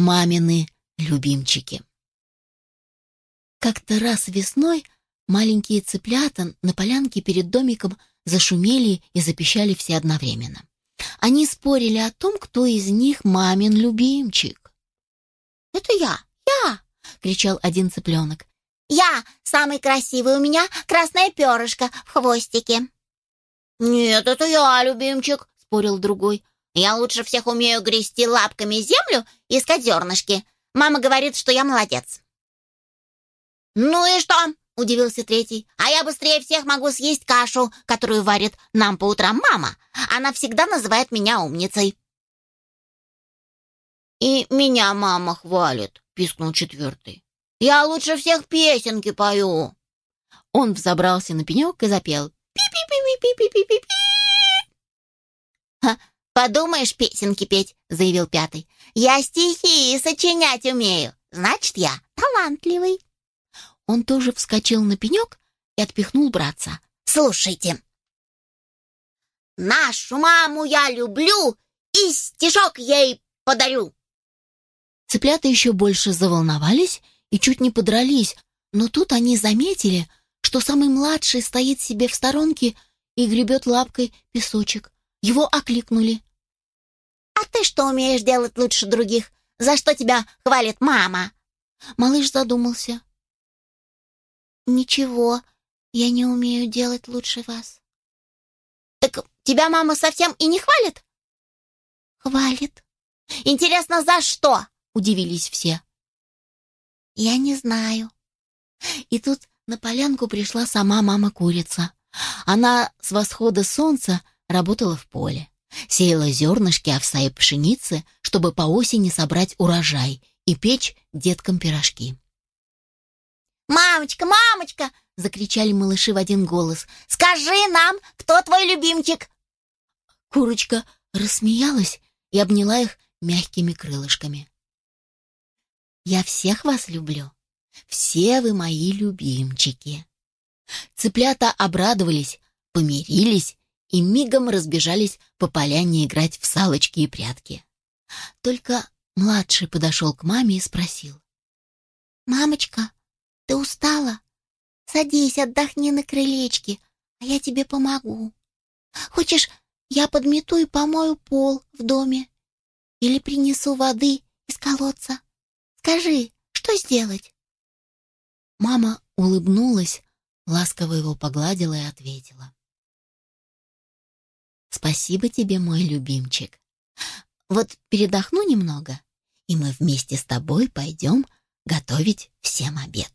мамины любимчики. Как-то раз весной маленькие цыплята на полянке перед домиком зашумели и запищали все одновременно. Они спорили о том, кто из них мамин любимчик. «Это я, я!» — кричал один цыпленок. «Я самый красивый, у меня красное перышко в хвостике». «Нет, это я, любимчик», — спорил другой. «Я лучше всех умею грести лапками землю и искать зернышки. Мама говорит, что я молодец». «Ну и что?» — удивился третий. «А я быстрее всех могу съесть кашу, которую варит нам по утрам мама. Она всегда называет меня умницей». «И меня мама хвалит», — пискнул четвертый. «Я лучше всех песенки пою». Он взобрался на пенек и запел пи-пи-пи-пи-пи-пи-пи. «Ха, подумаешь, песенки петь», — заявил пятый. «Я стихи сочинять умею, значит, я талантливый». Он тоже вскочил на пенек и отпихнул братца. «Слушайте. Нашу маму я люблю и стишок ей подарю». Цыплята еще больше заволновались и чуть не подрались, но тут они заметили, что самый младший стоит себе в сторонке и гребет лапкой песочек. Его окликнули. «А ты что умеешь делать лучше других? За что тебя хвалит мама?» Малыш задумался. «Ничего, я не умею делать лучше вас». «Так тебя мама совсем и не хвалит?» «Хвалит». «Интересно, за что?» — удивились все. «Я не знаю». И тут на полянку пришла сама мама-курица. Она с восхода солнца работала в поле. Сеяла зернышки овса и пшеницы, чтобы по осени собрать урожай и печь деткам пирожки. «Мамочка, мамочка!» — закричали малыши в один голос. «Скажи нам, кто твой любимчик?» Курочка рассмеялась и обняла их мягкими крылышками. «Я всех вас люблю. Все вы мои любимчики». Цыплята обрадовались, помирились и мигом разбежались по поляне играть в салочки и прятки. Только младший подошел к маме и спросил. «Мамочка, ты устала? Садись, отдохни на крылечке, а я тебе помогу. Хочешь, я подмету и помою пол в доме? Или принесу воды из колодца? Скажи, что сделать?» Мама улыбнулась, ласково его погладила и ответила. «Спасибо тебе, мой любимчик. Вот передохну немного, и мы вместе с тобой пойдем готовить всем обед».